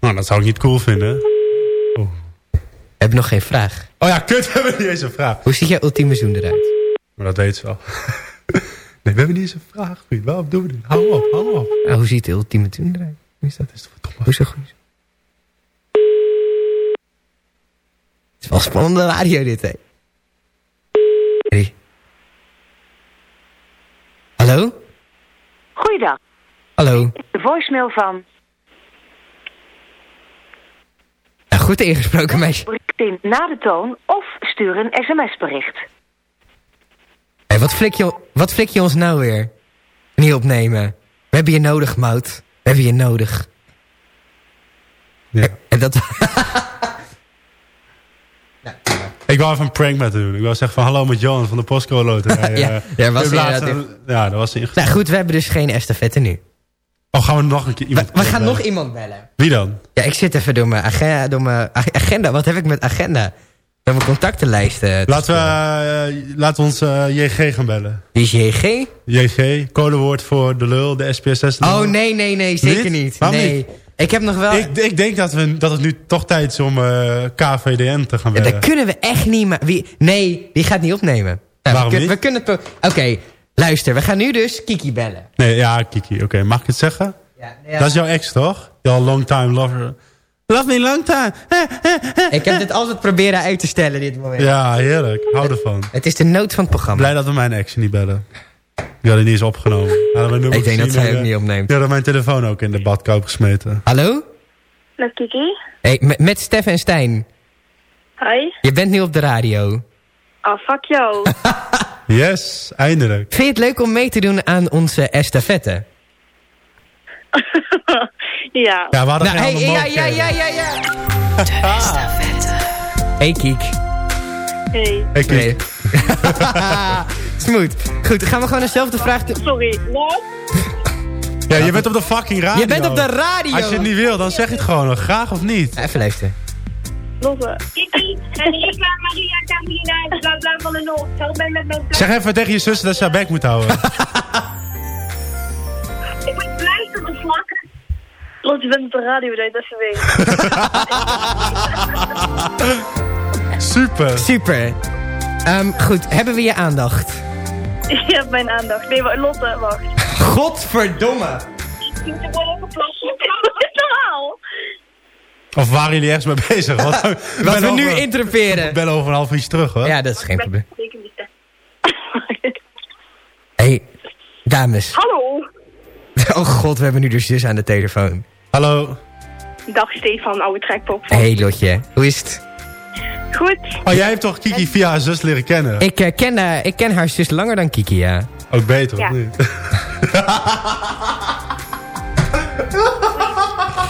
Nou, dat zou ik niet cool vinden. Heb nog geen vraag. Oh ja, kut, we hebben niet eens een vraag. Hoe ziet jouw ultieme zoen eruit? Maar dat weet ze wel. nee, we hebben niet eens een vraag, vriend. Waarom doen we dit? Hou op, hou op. Nou, hoe ziet de ultieme zoen eruit? Hoe is dat? is toch. Hoe is dat goed? Het is wel spannende radio dit, hè? Hey. Hallo? Goeiedag. Hallo? De voicemail van... Nou, goed ingesproken, meisje. Bericht in na de toon of stuur een sms-bericht. Hey, wat, flik je, wat flik je ons nou weer? Niet opnemen. We hebben je nodig, Mout. We hebben je nodig. Ja. En dat... Ik wou even een prank met haar doen. Ik wou zeggen van hallo met Johan van de Postcode Loterij. Ja, Eh, daar was in plaats inderdaad van- Ja, dat was hij. nou goed, we hebben dus geen estafette nu. Oh, gaan we nog een keer We, iemand we gaan bellen? nog iemand bellen. Wie dan? Ja, ik zit even door mijn agenda. Door mijn ag- agenda. Wat heb ik met agenda? Door mijn contactenlijst. eh, te Laten we, eh, laten we ons eh, JG gaan bellen. Die is JG? JG, codewoord voor de lul, de SPSS. Oh, nee, nee, nee. Zeker Niet? niet. Waarom nee. niet? Ik heb nog wel... Ik, ik denk dat, we, dat het nu toch tijd is om eh, KVDN te gaan Ja, bellen. dat kunnen we echt niet, maar... Wie... Nee, die gaat niet opnemen. Nou, Waarom we, kun- niet? we kunnen Oké, luister. We gaan nu dus Kiki bellen. Nee, ja, Kiki. Oké, mag ik het zeggen? Ja, ja. Dat is jouw ex, toch? Jouw long time lover. Love me long time. Ik heb dit altijd proberen uit te stellen, dit moment. Ja, heerlijk. Hou ervan. Het is de nood van het programma. Blij dat we mijn ex niet bellen. Die hadden niet eens opgenomen. Ik denk dat zij ook niet opneemt. Die hadden mijn telefoon ook in de badkuip gesmeten. Hallo? Met Kiki? Hey, met, met Stef en Stijn. Hi. Je bent nu op de radio. Ah, fuck jou. Yes, eindelijk. Vind je het leuk om mee te doen aan onze estafette? ja. Ja, we hadden Nou, geen hey, ja, ja, ja, ja, ja. Hey, Kiek. Hey. Hey, Kiek. Nee. Smooth. Goed, gaan we gewoon dezelfde vraag doen. Sorry, wat? Ja, je bent op de fucking radio. Je bent op de radio. Als je het niet wil, dan zeg je het gewoon. Graag of niet. Even luisteren. Lotte. Kiki, Enrica, Maria, Carolina, bla bla van de Noord. Mij met mijn Zeg even tegen je zus dat ze haar bek moet houden. Ik moet blij op de vlakken. Lotte, je bent op de radio, dat je dat weet. Super. Super. Ehm, goed, hebben we je aandacht? Je hebt mijn aandacht. Nee, maar Lotte, wacht. Godverdomme. Ik moet er gewoon het verhaal? Of waren jullie ergens mee bezig? Want Wat we nu interperen. Ik ben over een half uurtje terug, hoor. Ja, dat is geen probleem. Zeker niet, hè. hey, dames. Hallo. Oh god, we hebben nu de zus aan de telefoon. Hallo. Dag Stefan, oude trekpop. Hey Lotje, hoe is het? Goed. Oh, jij hebt toch Kiki via haar zus leren kennen? Ik, eh, ken, eh, ik ken haar zus langer dan Kiki, ja. Ook beter, Ja. of niet?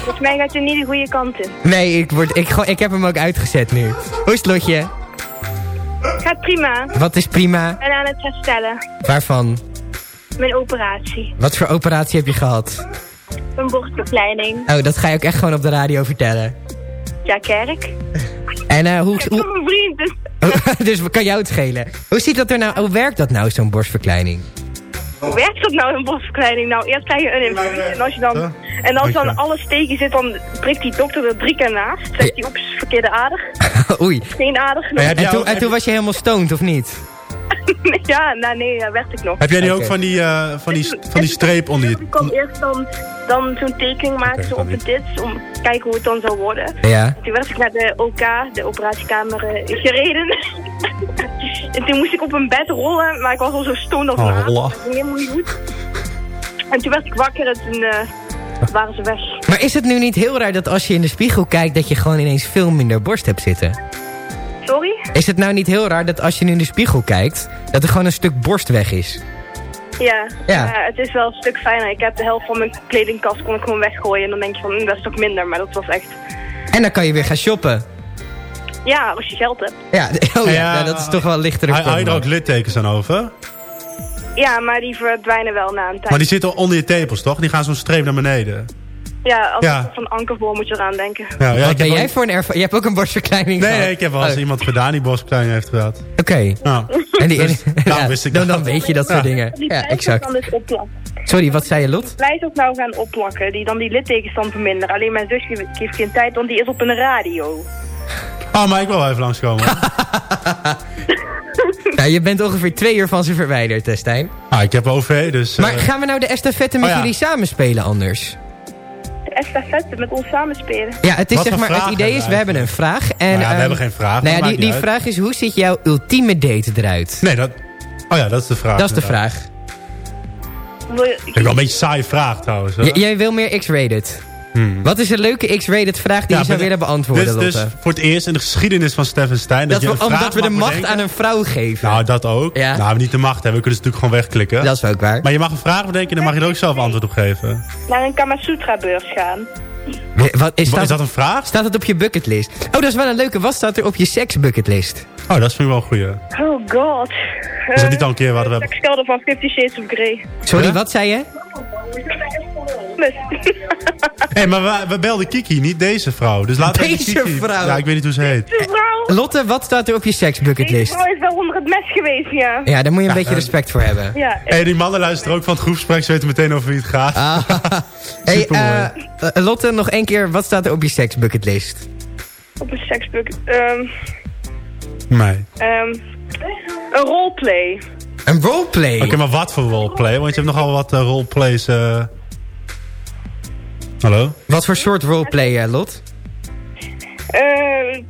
Volgens mij gaat je niet de goede kant in. Nee, ik, word, ik, ik heb hem ook uitgezet nu. Hoe is het Lotje? Gaat prima. Wat is prima? En aan het herstellen. Waarvan? Mijn operatie. Wat voor operatie heb je gehad? Een borstverkleining. Oh, dat ga je ook echt gewoon op de radio vertellen. Ja, kerk. En eh, hoe, hoe, mijn vriend, dus dus kan jou het schelen. Hoe ziet dat er nou, hoe werkt dat nou, zo'n borstverkleining? Hoe werkt dat nou, een borstverkleining? Nou, eerst krijg je een infusie en als je dan... En als dan alles tegen zit, dan prikt die dokter er drie keer naast. Zegt hij, oeps, verkeerde ader. Oei. Geen ader. En, toen, en toen was je helemaal stoned, of niet? ja, nou nee, daar werd ik nog. Heb jij nu ook van die, eh, van, die, van die streep onder je... Ik kon eerst dan, dan zo'n tekening maken kan op de dit, om te kijken hoe het dan zou worden. Ja. Toen werd ik naar de OK, de operatiekamer, eh, gereden. en toen moest ik op een bed rollen, maar ik was al zo stoned als een Oh, ging helemaal niet goed. En toen werd ik wakker en toen eh, waren ze weg. Maar is het nu niet heel raar dat als je in de spiegel kijkt... dat je gewoon ineens veel minder borst hebt zitten? Sorry? Is het nou niet heel raar dat als je nu in de spiegel kijkt... dat er gewoon een stuk borst weg is? Ja, Ja. het is wel een stuk fijner. Ik heb de helft van mijn kledingkast kon ik gewoon weggooien. En dan denk je van, hm, dat is toch minder. Maar dat was echt... En dan kan je weer gaan shoppen. Ja, als je geld hebt. Ja, oh ja, Ja, nou, dat is toch wel lichter. Hou je er ook littekens aan over? Ja, maar die verdwijnen wel na een tijd. Maar die zitten onder je tepels, toch? Die gaan zo'n streep naar beneden. Ja, als Ja. van ankervoor moet je eraan denken. Ja, ja, Wat ik ben jij ook- voor een ervaring? Je hebt ook een borstverkleining Nee, gehad. nee, ik heb wel eens Oh, iemand gedaan die borstverkleining heeft gehad. Oké. Nou, En die, Dus, ja, wist ik dan, dat. dan weet je dat soort Ja. dingen. Die Ja, exact. dan dus opplakken. Sorry, wat zei je, Lot? Blijft ook nou gaan opplakken, die dan die littekens dan verminderen. Alleen mijn zusje die heeft geen tijd, want die is op een radio. Oh, maar ik wil wel even langskomen. Ja, je bent ongeveer twee uur van ze verwijderd, hè, Stijn. ah, ik heb OV, dus... eh, Maar gaan we nou de estafette met oh ja. jullie samenspelen anders? Estafette met ons samenspelen. Ja, het is Wat zeg maar, het idee is, we hebben een vraag. En, Nou ja, we ehm, hebben geen vraag, Nou ja, die, die vraag is, hoe ziet jouw ultieme date eruit? Nee, dat... Oh ja, dat is de vraag. Dat is de vraag. Dat is wel een beetje een saaie vraag trouwens. jij wil meer X-rated. Hmm. Wat is een leuke X-rated vraag die Ja, je zou willen beantwoorden, is dus Lotte? voor het eerst in de geschiedenis van Stefan Stein... Dat, je we, omdat we de macht bedenken. aan een vrouw geven. Nou, dat ook. Ja. Nou, niet de macht hebben. We kunnen ze natuurlijk gewoon wegklikken. dat is ook waar. Maar je mag een vraag bedenken en dan mag je er ook zelf antwoord op geven. Naar een Kamasutra-beurs gaan. Wat, is, Is staat, dat een vraag? staat het op je bucketlist? Oh, dat is wel een leuke. Wat staat er op je seksbucketlist? Oh, dat vind ik wel een goeie. Oh god. Is dat niet al een keer wat we hebben? Sekskelder van Fifty Shades of Grey. Sorry, wat zei je? Hé, maar we, we belden Kiki, niet deze vrouw. Dus laten Deze Kiki... vrouw? Ja, ik weet niet hoe ze heet. De vrouw, Lotte, wat staat er op je deze seksbucketlist? vrouw is wel onder het mes geweest, ja. Ja, daar moet je een Ja, beetje eh, respect voor hebben. Ja, Hé, die mannen luisteren ook van het groepsgesprek. Ze weten meteen over wie het gaat. Ah. hey, Supermooi. eh, eh, Lotte, nog één keer. Wat staat er op je seksbucketlist? op een seksbook. Ehm Nee. ehm een roleplay. Een roleplay. Oké, maar wat voor roleplay? Want je hebt nogal wat eh, roleplays... eh. Hallo? Wat voor soort roleplay, eh, Lot? Eh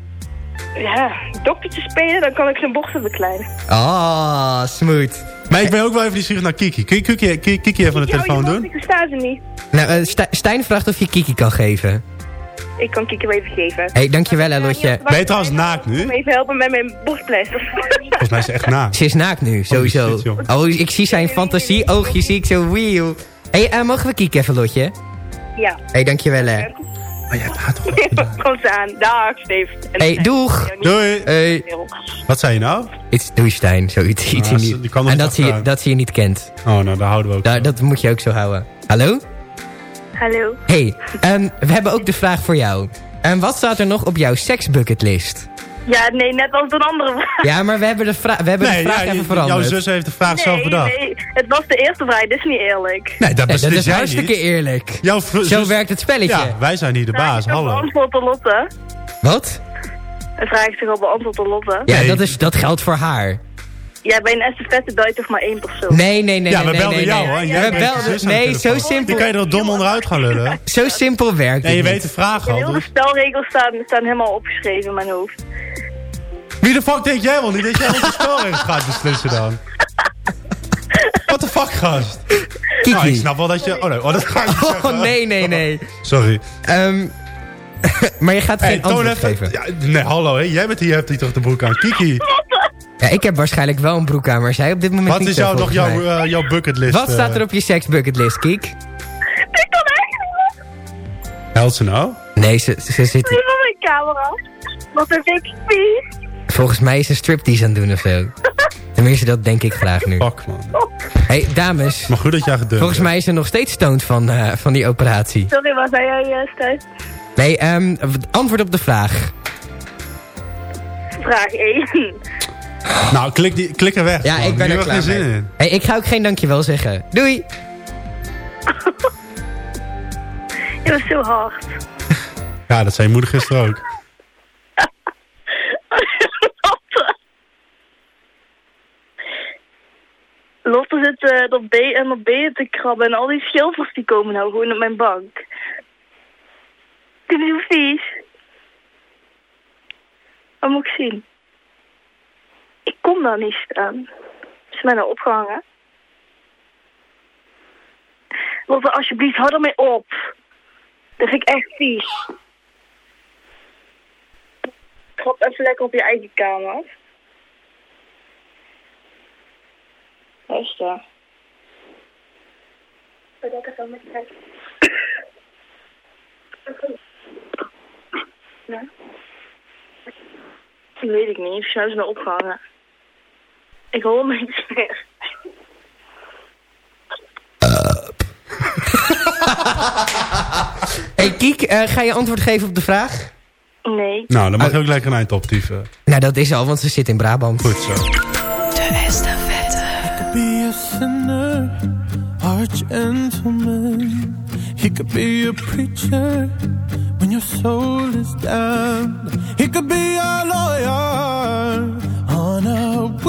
ja, doktertje spelen, dan kan ik zijn borsten bekleiden. Ah, smooth. Maar ik ben ook wel even nieuwsgierig naar Kiki. Kun je Kiki, Kiki, Kiki even aan de Ik telefoon doen? Ik versta ze niet. Nou, eh, Sti- Stijn vraagt of je Kiki kan geven. Ik kan Kiki wel even geven. Hé, hey, dankjewel, hè, Lotje. Ben je trouwens naakt nu? Kom even helpen met mijn borstpleister. Volgens mij is ze echt naakt. Ze is naakt nu, sowieso. shit, joh. oh, ik zie zijn fantasie-oogje, zie ik zo weel. Hé, hey, eh, mogen we kieken even, Lotje? Hé, ja. hey, dankjewel, hè. Maar jij hebt haar toch Kom ze aan. Dag, Steve. Hé, hey, doeg. Doei. Hey. Wat zei je nou? Iets, doei, Stijn. Zoiets. Iets Nou, in die die- kan nog en dat zie, je, dat zie je niet kent. Oh, nou, daar houden we ook Daar, van. dat moet je ook zo houden. Hallo? Hallo. hey, ehm, we hebben ook de vraag voor jou. En wat staat er nog op jouw seksbucketlist? Ja, nee, net als een andere vraag. Ja, maar we hebben de, vra we hebben Nee, de vraag ja, even veranderd. jouw zus heeft de vraag zelf bedacht. nee, het was de eerste vraag, dit is niet eerlijk. Nee, dat Nee, dat is hartstikke niet. eerlijk. Jouw Zo werkt het spelletje. Ja, wij zijn hier de baas. Hallo. Antwoord op Lotte. Wat? Een vraag is toch al beantwoord op Lotte? Ja, Nee. dat, is, dat geldt voor haar. Ja, bij een estafette duidt toch maar één persoon. Nee, nee, nee. Ja, nee, we nee, belden nee, jou, nee. hoor. Jij We je belden, nee, zo simpel, Die kan je er dom onderuit gaan lullen. zo simpel werkt En het je niet. weet de vraag al. Heel de spelregels staan, staan helemaal opgeschreven in mijn hoofd. Wie de fuck denk jij wel niet dat jij onze spelregels gaat beslissen dan? What the fuck, gast? Kiki. Nou, ik snap wel dat je... Oh nee, oh, dat ga ik niet zeggen. Oh, nee, nee, nee. Sorry. Ehm, maar je gaat geen antwoord even... geven. Ja, nee, hallo, hè. jij bent hier, hebt hier toch de broek aan. Kiki, Ja, ik heb waarschijnlijk wel een broek aan, maar zij op dit moment wat niet is jou, nog jouw, eh, jouw bucketlist? Wat staat er op je seksbucketlist, Kiek? Ik kan eigenlijk niet Helpt ze nou? Nee, ze, ze zit... van mijn camera. Wat een big spies. Volgens mij is ze striptease aan het doen of zo. Tenminste, dat denk ik graag nu. Fuck, man. hey, dames. Maar goed dat jij gedurfd Volgens mij is ze nog steeds stoned van, eh, van die operatie. Sorry, wat zei jij, uh, Stijn? Nee, ehm, antwoord op de vraag. Vraag 1. Nou, klik, die, klik er weg. Ja, man. ik ben Nu er klaar geen zin mee. in. Hey, ik ga ook geen dankjewel zeggen. Doei! Je was zo hard. Ja, dat zei je moeder gisteren ook. Lotte zit eh op B en op B te krabben en al die schilfers die komen nou gewoon op mijn bank. Vind je zo vies? Wat moet ik zien? Ik kom daar niet staan. Is mij nou opgehangen? Lotte, alsjeblieft, hou er mee op. Dat vind ik echt vies. Trap even lekker op je eigen kamer. Rustig. Lekker zo met je Ja? Dat weet ik niet. Ze is me opgehangen. Ik hoor me niet meer. Hey Kiek, eh, ga je antwoord geven op de vraag? Nee. Nou, dan mag je ook lekker een eind optieven. Nou, dat is al, want ze zit in Brabant. Goed zo. De estafette. be a sinner or a gentleman. He could be a preacher when your soul is down. He could be a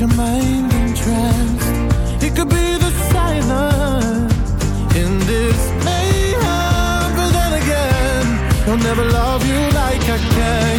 Your mind entranced. It could be the silence in this mayhem, but then again, he'll never love you like I can,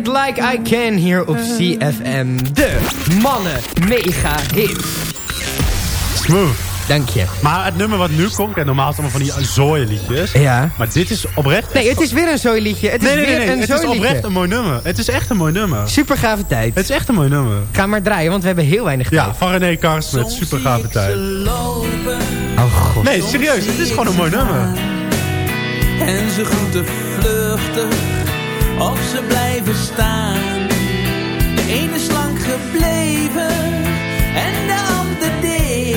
Like I Can, hier op CFM. De mannen mega hit. Smooth. Dank je. Maar het nummer wat nu komt, en normaal is het allemaal van die zooienliedjes. Ja. Maar dit is oprecht... Nee, het is weer een zooiliedje. Het is nee, nee, nee, weer nee. een Het is oprecht een mooi nummer. Het is echt een mooi nummer. Super gave tijd. Het is echt een mooi nummer. Ga maar draaien, want we hebben heel weinig tijd. Ja, van René Kars met super gave tijd. Oh god. Nee, serieus. Het is gewoon een mooi nummer. En ze groeten vluchtig of ze blijven staan. De ene is lang gebleven en de ander dik.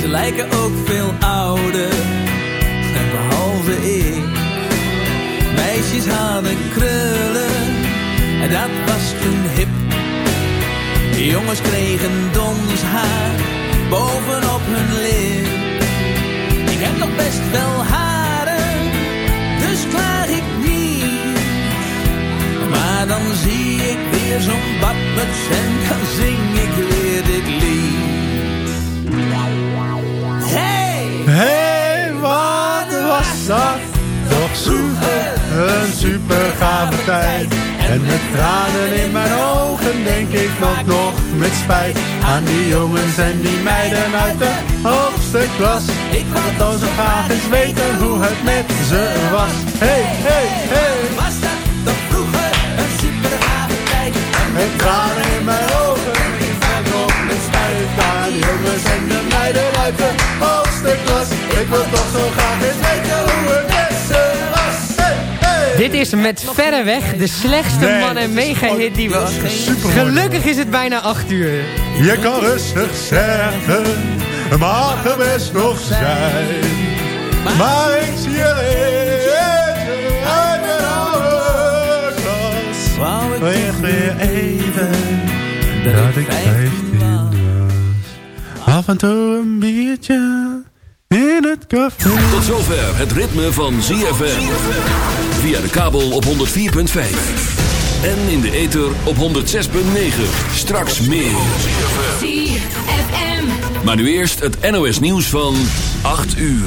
Ze lijken ook veel ouder, behalve ik. Meisjes hadden krullen en dat was toen hip. De jongens kregen dons haar bovenop hun lip. Ik heb nog best wel haren, Dan zie ik weer zo'n badmuts en dan zing ik weer dit lied. Hey! Hey, wat was dat? Toch super, een super gave tijd. En met tranen in mijn ogen denk ik nog nog met spijt aan die jongens en die meiden uit de hoogste klas. Ik wil dan zo graag eens weten hoe het met ze was. Hey, hey, hey. Met tranen in mijn ogen ik nog met spijt aan die jongens en de meiden uit de hoogste klas. Ik wil toch zo graag eens weten hoe het was. Hey, hey. Dit is met verre weg de slechtste Nee, man en mega hit die was. Gelukkig is het bijna 8 uur. Je kan rustig zeggen, mag er best nog zijn. Maar ik zie je ik Weer weer even dat ik 15 was. Af en toe een biertje in het café. Tot zover het ritme van ZFM. Via de kabel op 104.5. En in de ether op 106.9. Straks meer. Maar nu eerst het NOS nieuws van 8 uur.